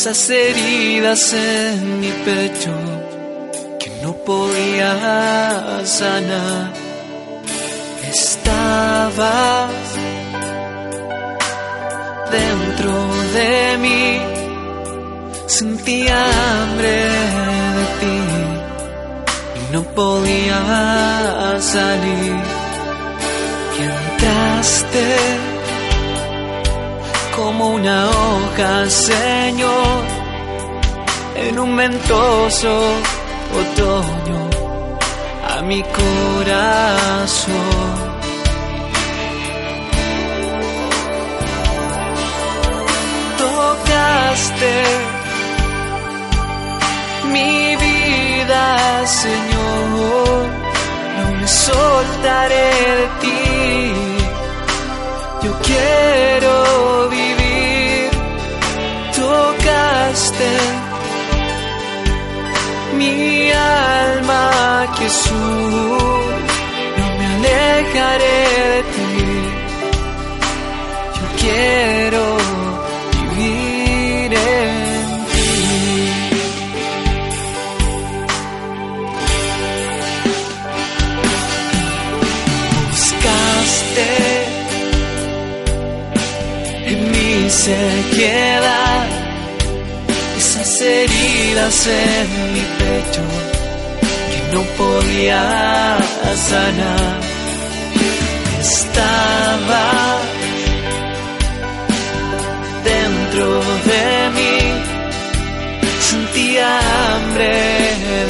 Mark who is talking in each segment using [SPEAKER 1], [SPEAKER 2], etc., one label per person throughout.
[SPEAKER 1] esas heridas en mi pecho que no podía sanar. Estabas dentro de mí, sentía hambre de ti y no podía salir. Y entraste como una hoja, Señor, en un ventoso otoño a mi corazón. Tocaste mi vida, Señor, no me soltaré de ti. Yo quiero vivir, tocaste mi alma, Jesús, en mi pecho que no podía sanar. Estaba dentro de mí, sentía hambre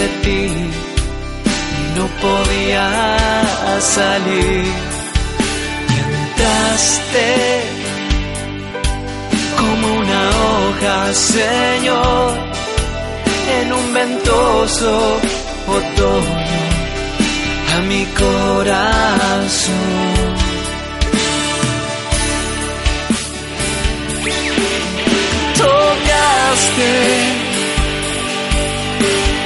[SPEAKER 1] de ti y no podía salir. Y entraste como una hoja, Señor, en un ventoso otoño a mi corazón. Tocaste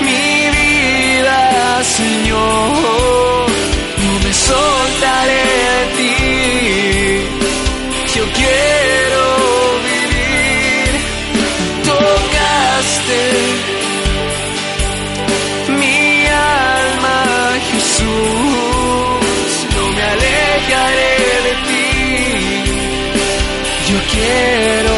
[SPEAKER 1] mi vida, Señor, no me soltaré quiero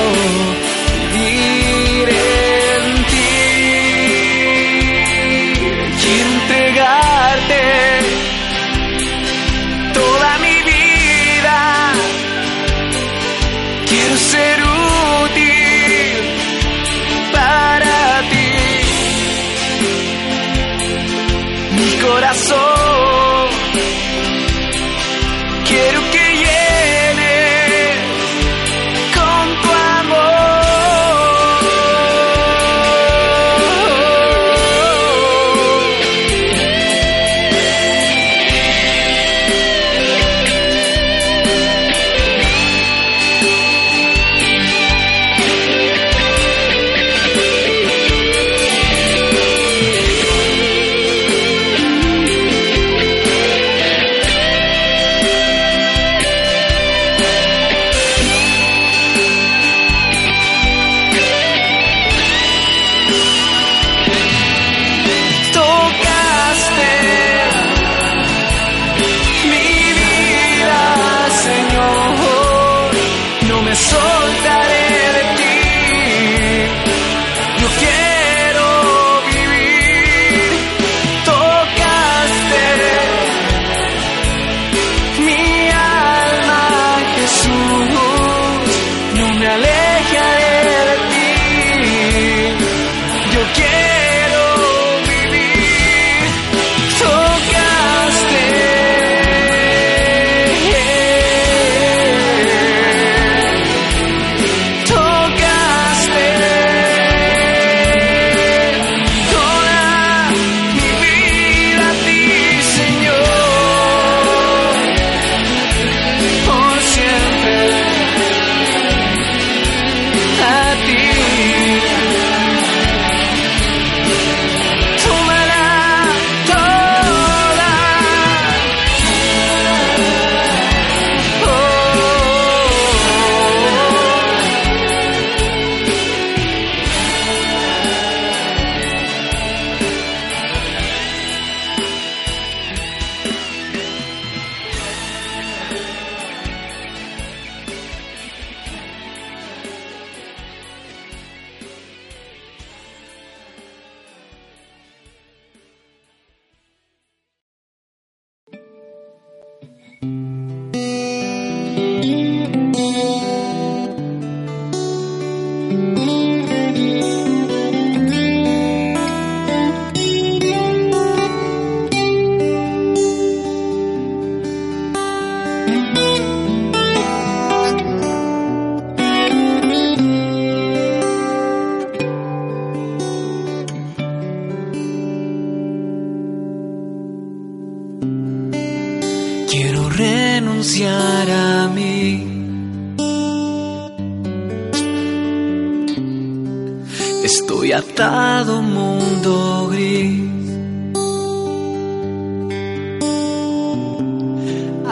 [SPEAKER 1] Estoy atado mundo gris.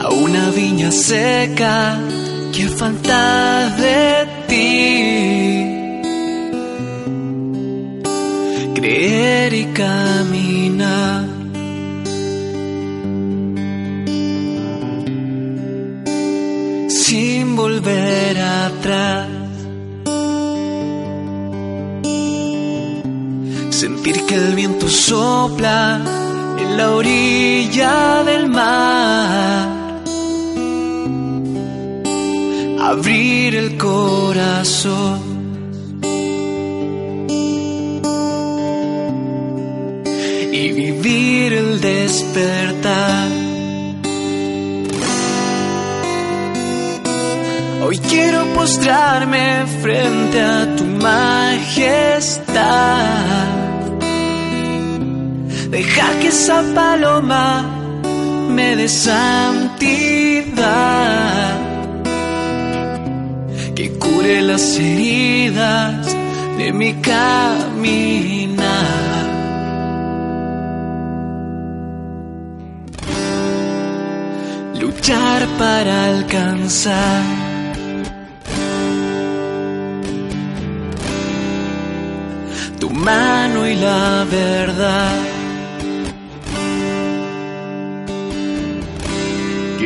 [SPEAKER 1] A una viña seca que falta de sopla en la orilla del mar. Abrir el corazón. Y vivir el despertar. Hoy quiero postrarme frente a tu majestad. Dejar que esa paloma me dé santidad. Que cure las heridas de mi caminar. Luchar para alcanzar. tu mano y la verdad.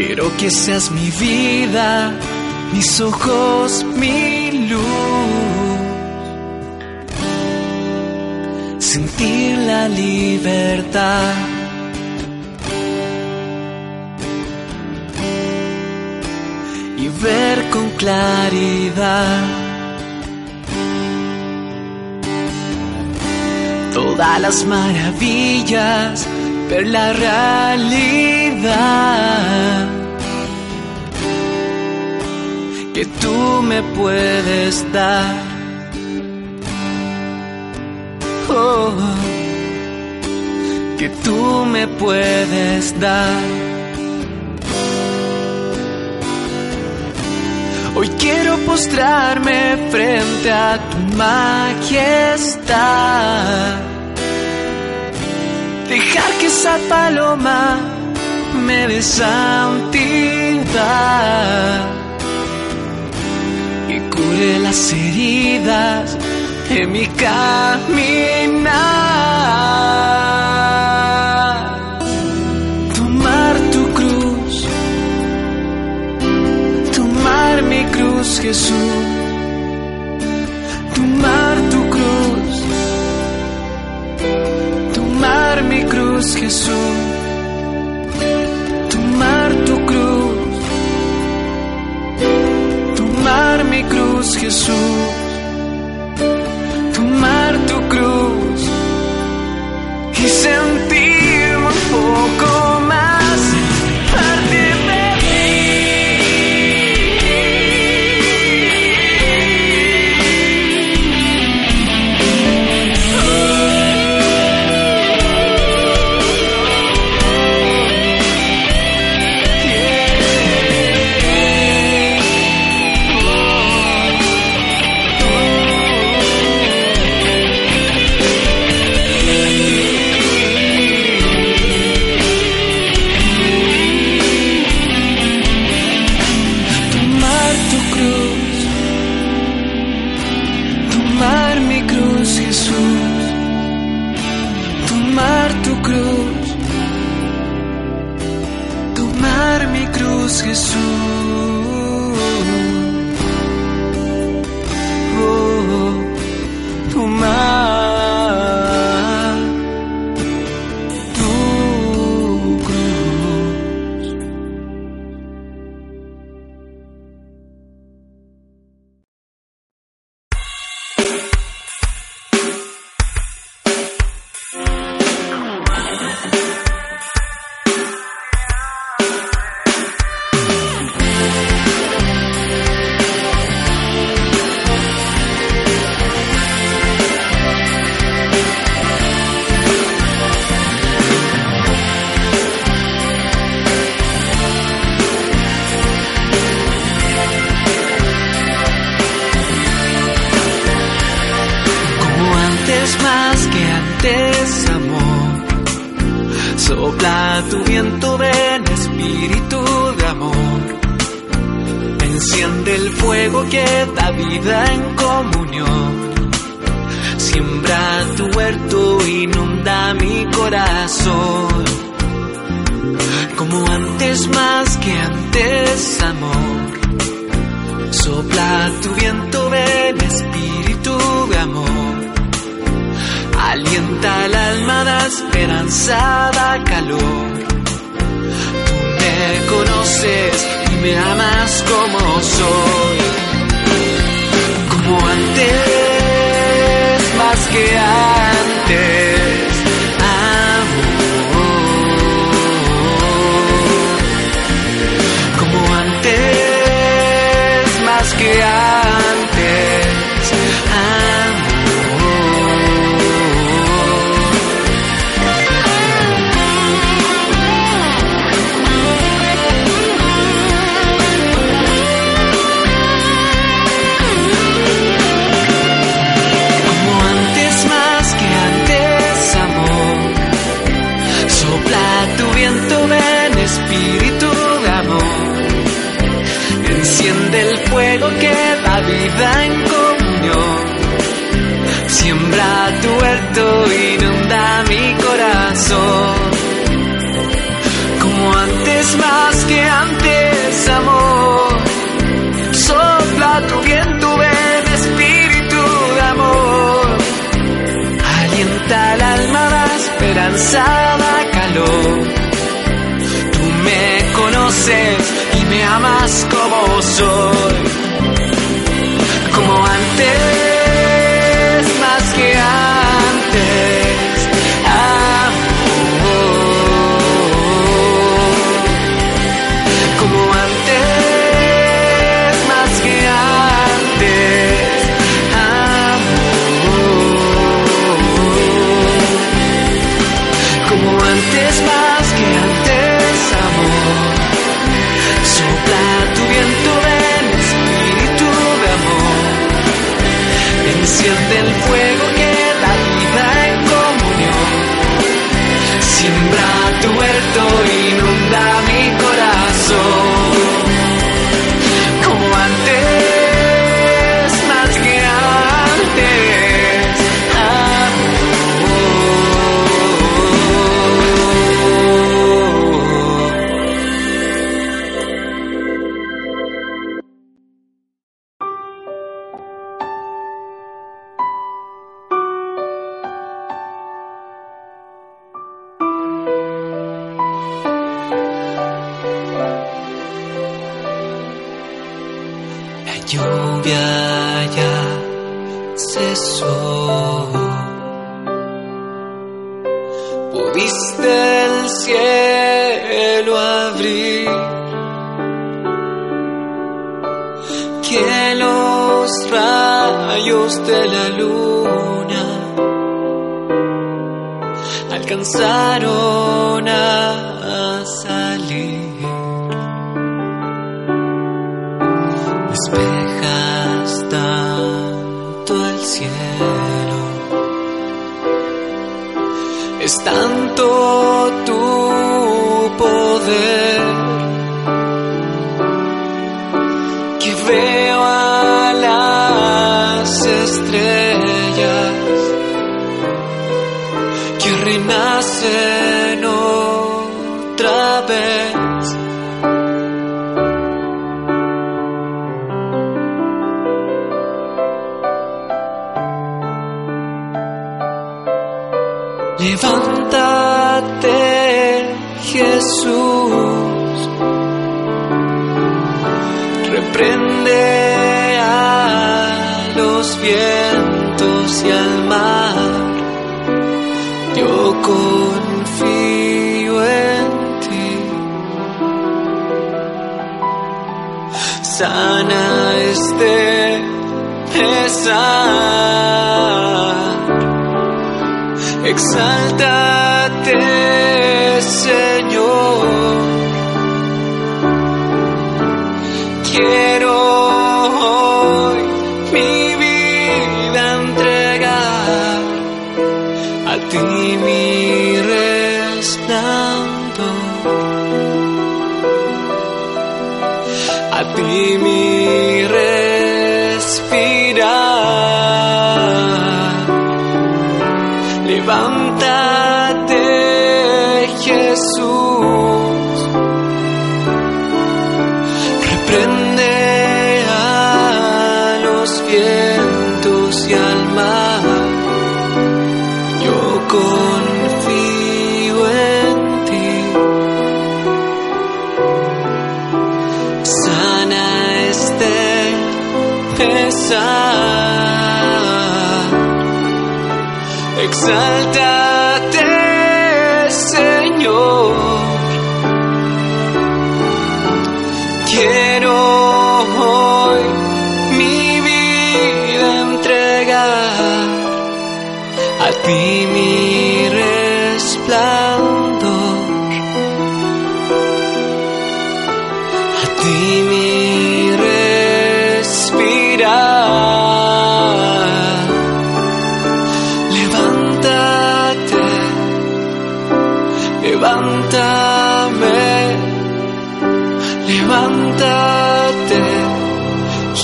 [SPEAKER 1] Quiero que seas mi vida, mis ojos, mi luz. Sentir la libertad. Y ver con claridad. todas las maravillas, ver la realidad que tú me puedes dar. Oh, que tú me puedes dar. Hoy quiero postrarme frente a tu majestad. Dejar que esa paloma me dé santidad. Cure las heridas de mi caminar. Tomar tu cruz tomar mi cruz, Jesús. Tomar tu cruz. Tomar mi cruz, Jesús. Mi cruz, Jesús. Viento, ven espíritu de amor. Enciende el fuego que da vida en comunión. Siembra tu huerto, inunda mi corazón. Como antes más que antes, amor. Sopla tu viento, ven espíritu de amor. Alienta el alma, da esperanza, da calor. Conoces y me amas como soy. Como antes, más que antes. Amor. Como antes, más que antes. Fuego que da vida en comunión. Siembra tu huerto, inunda mi corazón. Como antes más que antes, amor. Sopla tu viento, ven espíritu de amor. Alienta el alma, da esperanza, da calor. Tú me conoces y me amas como soy. Alcanzaron Sana este pesar. Exáltate, Exáltate,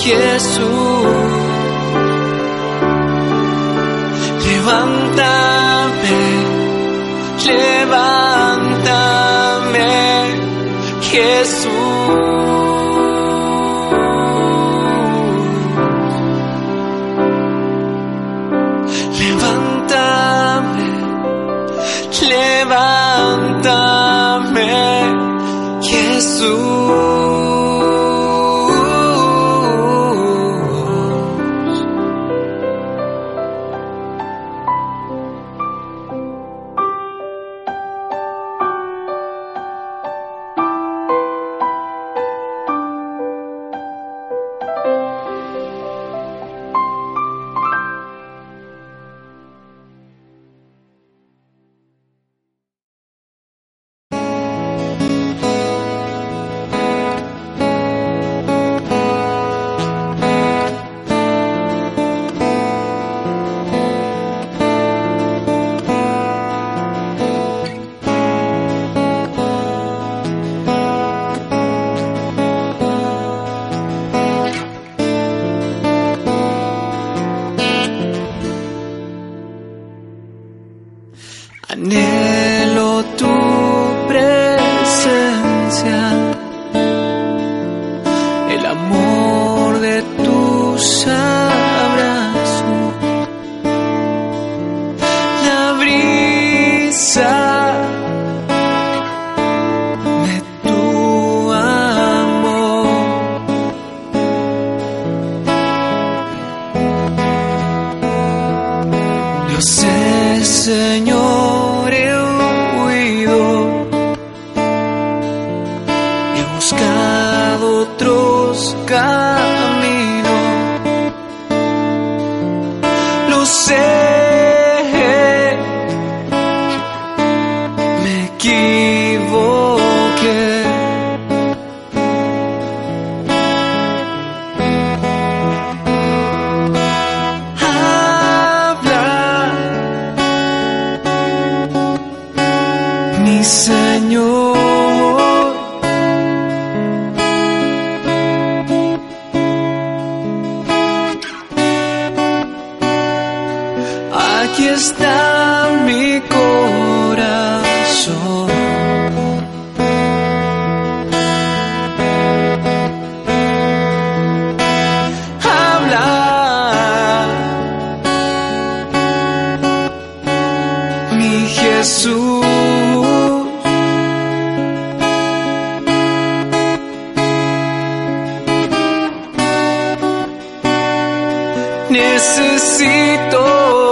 [SPEAKER 1] Jesús. Levántame, levántame, Jesús. Necesito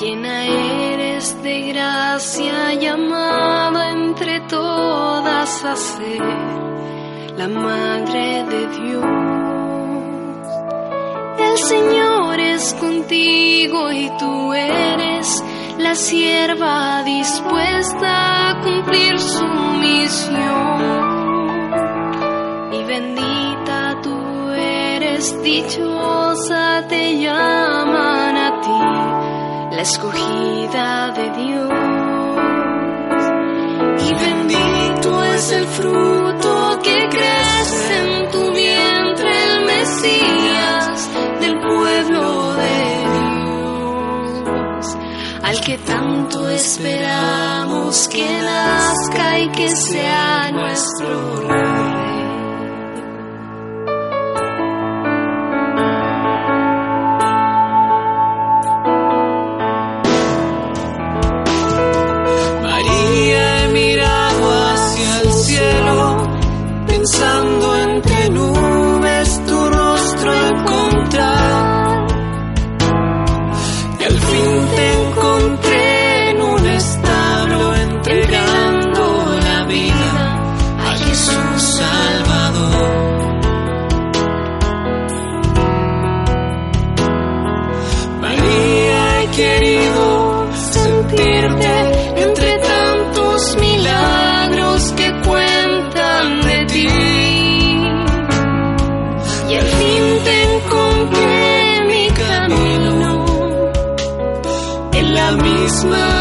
[SPEAKER 1] Llena eres de gracia, llamada entre todas a ser la Madre de Dios. El Señor es contigo y tú eres la sierva dispuesta a cumplir su misión. Y bendita tú eres, dichosa te llama la escogida de Dios. Y bendito es el fruto que crece en tu vientre, el Mesías del pueblo de Dios, al que tanto esperamos que nazca y que sea nuestro rey.
[SPEAKER 2] la misma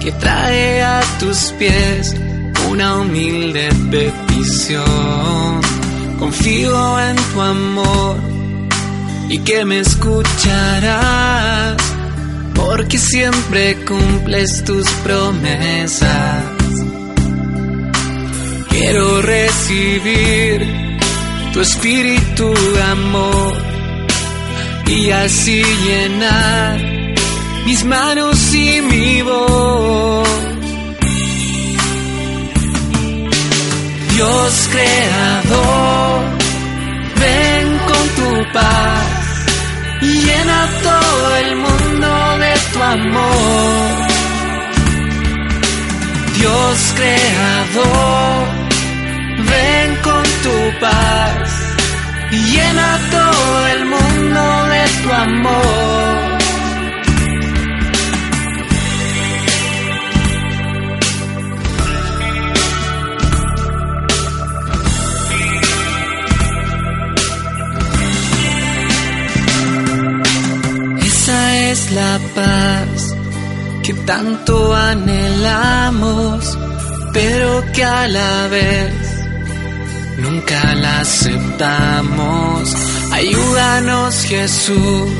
[SPEAKER 2] que
[SPEAKER 1] trae a tus pies una humilde petición. Confío en tu amor y que me escucharás, porque siempre cumples tus promesas. Quiero recibir tu espíritu amor y así llenar mis manos y mi voz. Dios creador, ven con tu paz y llena todo el mundo de tu amor. Dios creador, ven con tu paz y llena todo el mundo de tu amor. Es la paz que tanto anhelamos, pero que a la vez nunca la aceptamos. Ayúdanos Jesús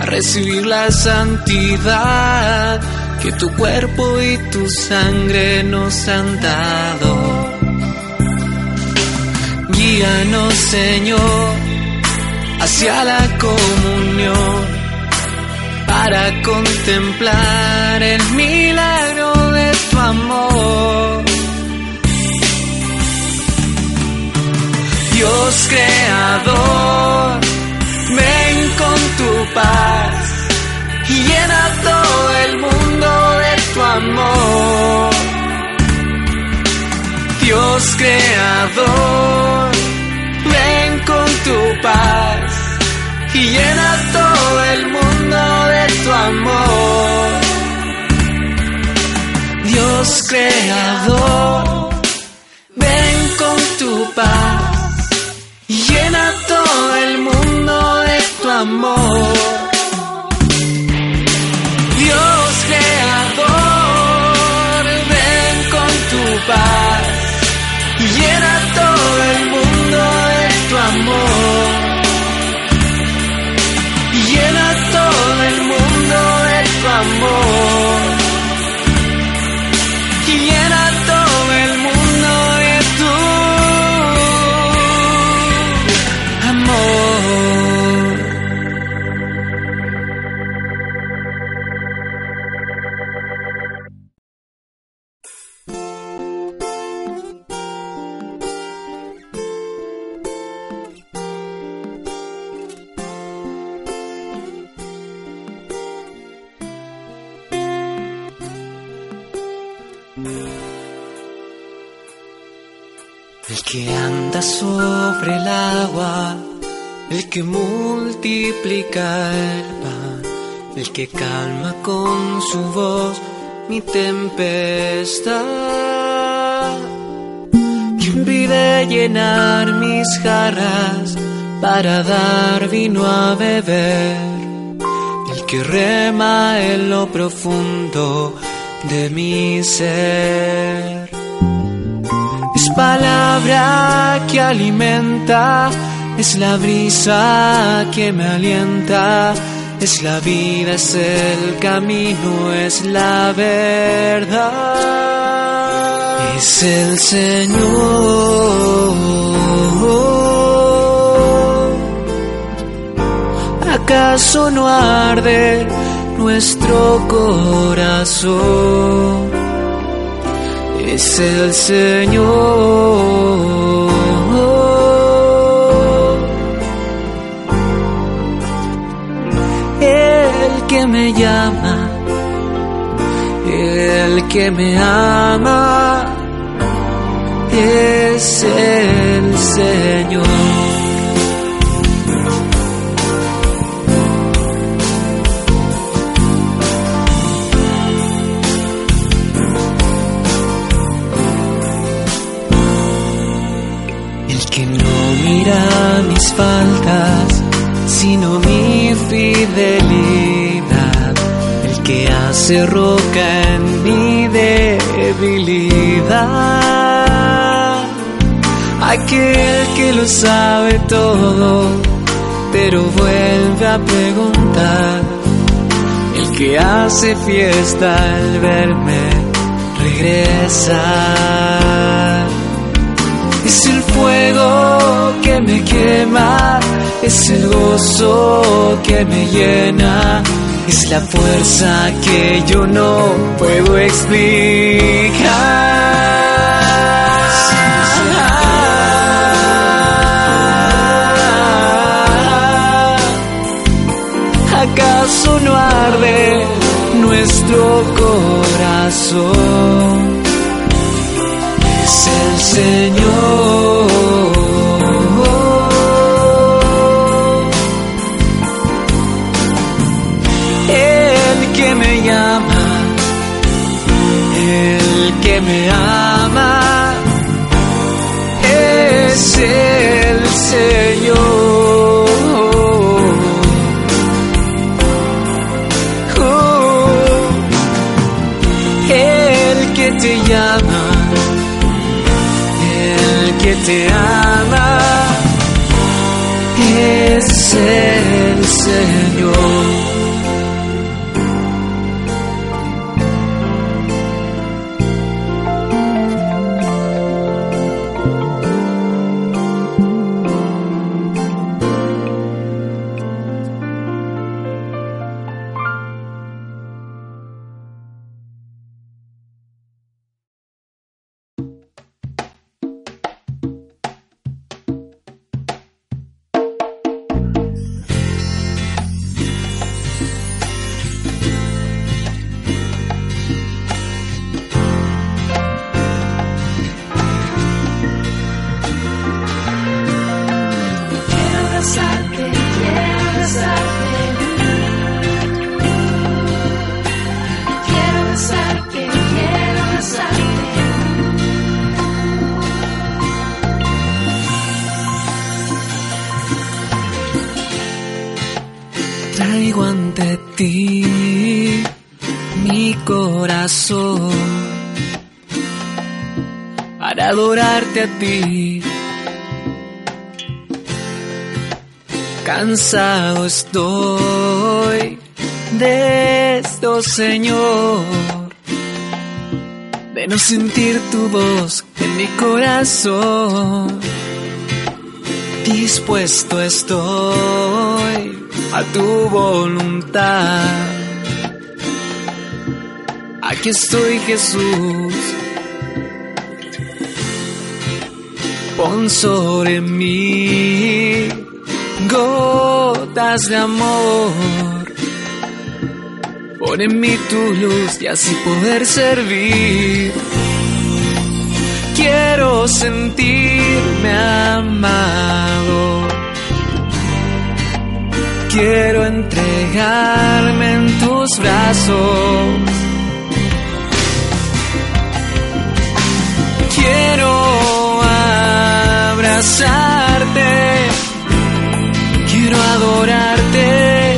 [SPEAKER 1] a recibir la santidad que tu cuerpo y tu sangre nos han dado. Guíanos Señor hacia la comunión para contemplar el milagro de tu amor. Dios creador, ven con tu paz y llena todo el mundo de tu amor. Dios creador, ven con tu paz y llena todo el mundo de tu amor. Dios creador, ven con tu paz y llena todo el mundo de tu amor. Que anda sobre el agua, el que multiplica el pan, el que calma con su voz mi tempestad, quien pide llenar mis jarras para dar vino a beber, el que rema en lo profundo de mi ser. Palabra que alimenta, es la brisa que me alienta, es la vida, es el camino, es la verdad. Es el Señor. ¿Acaso no arde nuestro corazón? Es el Señor. El que me llama, el que me ama, es el Señor. Aquel que lo sabe todo, pero vuelve a preguntar. El que hace fiesta al verme regresa. Es el fuego que me quema, es el gozo que me llena es la fuerza que yo no puedo explicar. ¿Acaso no arde nuestro corazón? Es el Señor. me ama es el Señor. Te llama, el que te ama es el Señor. Cansado estoy de esto, Señor, de no sentir tu voz en mi corazón. Dispuesto estoy a tu voluntad. Aquí estoy, Jesús pon sobre mí gotas de amor. Pon en mí tu luz y así poder servir. Quiero sentirme amado. Quiero entregarme en tus brazos. Quiero quiero adorarte,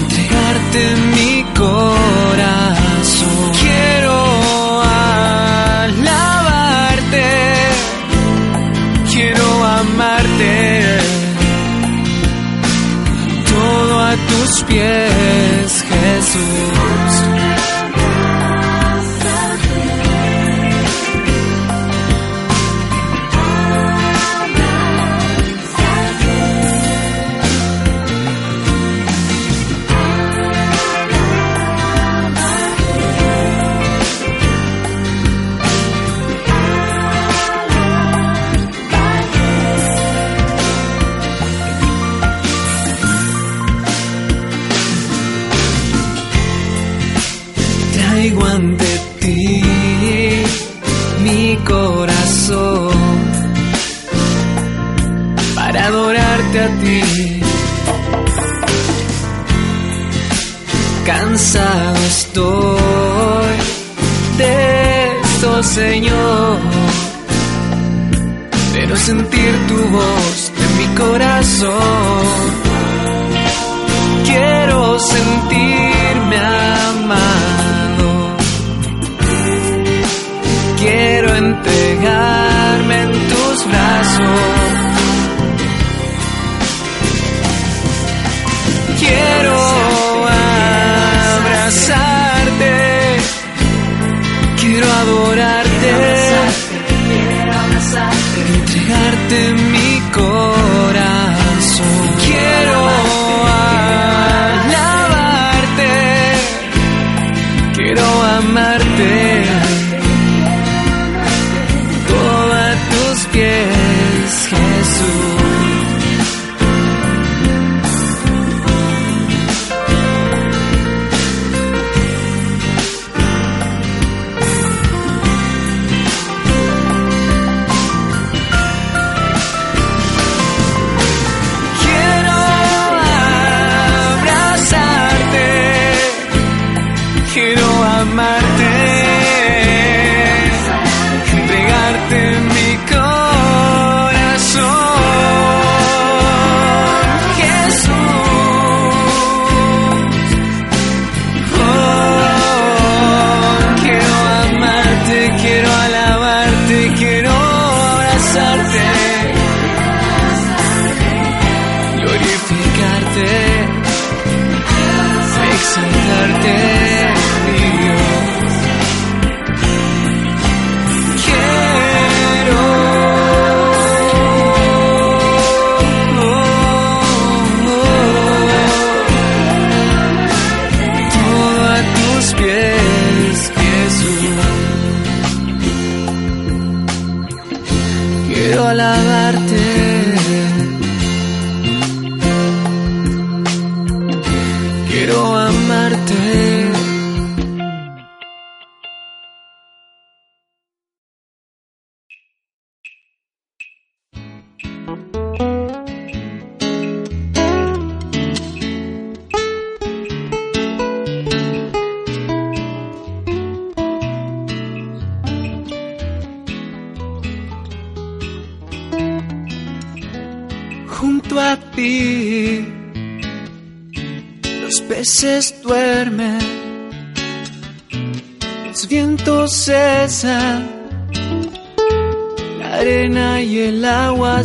[SPEAKER 1] entregarte mi corazón. Quiero alabarte, quiero amarte, todo a tus pies, Jesús. Amarte,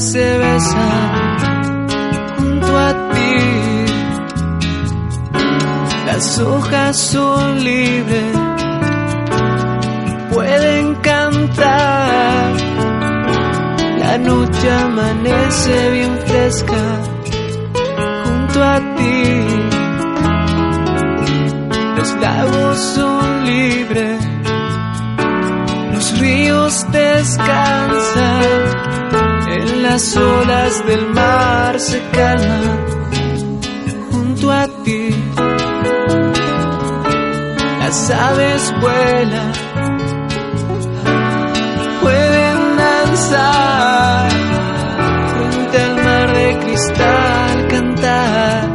[SPEAKER 1] se besan junto a ti. Las hojas son libres, pueden cantar. La noche amanece bien fresca junto a ti. Los lagos son libres, los ríos descansan, en las olas del mar se calman junto a ti. Las aves vuelan, pueden danzar frente al mar de cristal, cantar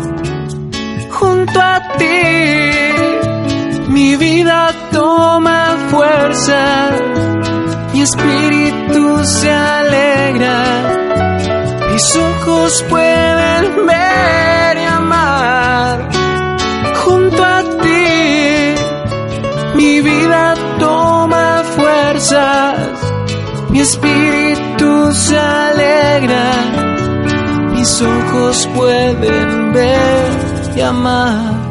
[SPEAKER 1] junto a ti. Mi vida toma fuerza, espíritu se alegra, mis ojos pueden ver y amar junto a ti. Mi vida toma fuerzas, mi espíritu se alegra, mis ojos pueden ver y amar.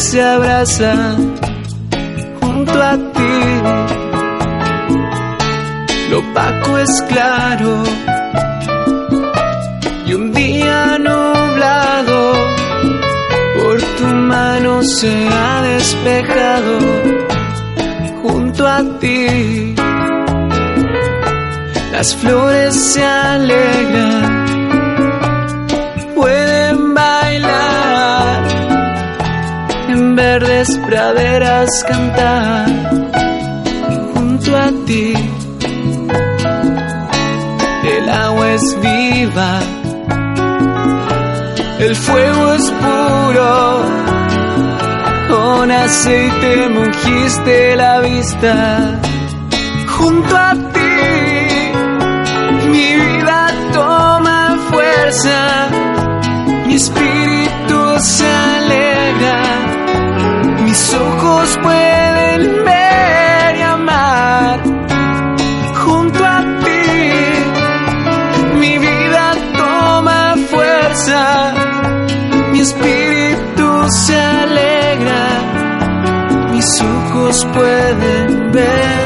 [SPEAKER 1] Se abraza. Junto a ti, lo opaco es claro y un día nublado por tu mano se ha despejado junto a ti. Las flores se alegran, praderas cantar junto a ti. El agua es viva, el fuego es puro. Con aceite mungiste la vista junto a ti. Mi vida toma fuerza, mi espíritu se mis ojos pueden ver y amar junto a ti. Mi vida toma fuerza, mi espíritu se alegra, mis ojos pueden ver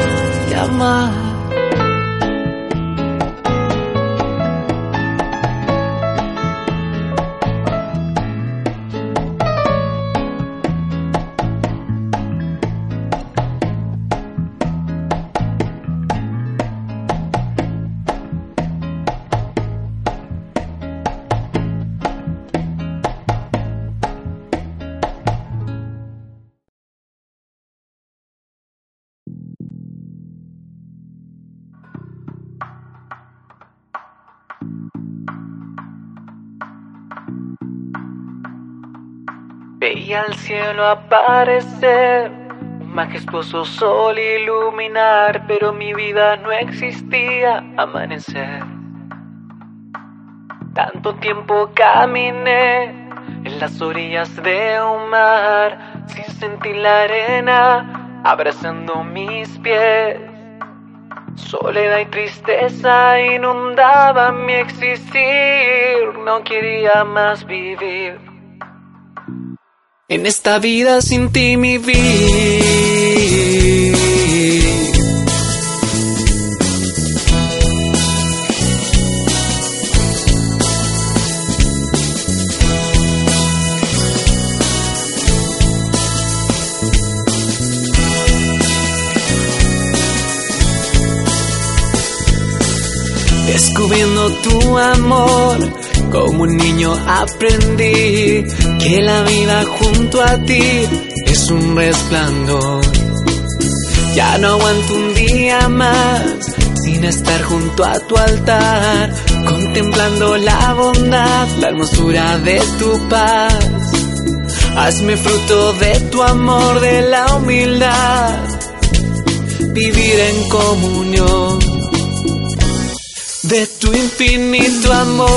[SPEAKER 1] Al cielo aparecer, un majestuoso sol iluminar, pero mi vida no existía amanecer. Tanto tiempo caminé en las orillas de un mar, sin sentir la arena abrazando mis pies. Soledad y tristeza inundaban mi existir, no quería más vivir. En esta vida sin ti mi vida. Descubriendo tu amor, como un niño aprendí que la vida junto a ti es un resplandor. Ya no aguanto un día más sin estar junto a tu altar, contemplando la bondad, la hermosura de tu paz. Hazme fruto de tu amor, de la humildad, vivir en comunión de tu infinito amor.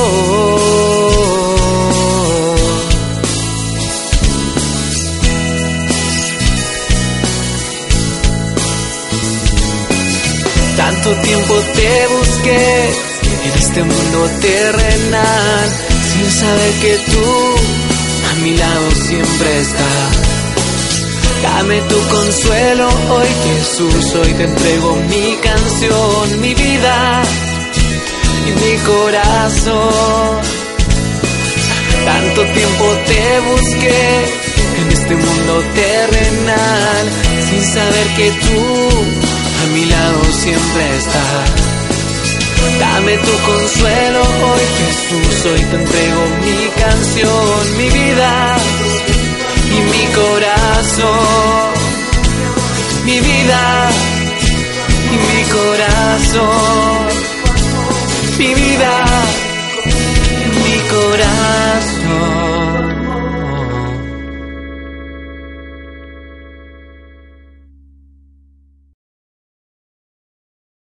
[SPEAKER 1] Tanto tiempo te busqué en este mundo terrenal, sin saber que tú a mi lado siempre estás. Dame tu consuelo hoy Jesús, hoy te entrego mi canción, mi vida y mi corazón. Tanto tiempo te busqué en este mundo terrenal, sin saber que tú a mi lado siempre estás. Dame tu consuelo hoy Jesús, hoy te entrego mi canción, mi vida y mi corazón. Mi vida y mi corazón mi vida, mi corazón.